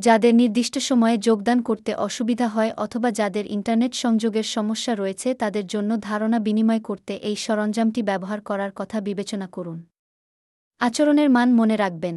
যাদের নির্দিষ্ট সময়ে যোগদান করতে অসুবিধা হয় অথবা যাদের ইন্টারনেট সংযোগের সমস্যা রয়েছে, তাদের জন্য ধারণা বিনিময় করতে এই সরঞ্জামটি ব্যবহার করার কথা বিবেচনা করুন। আচরণের মান মনে রাখবেন।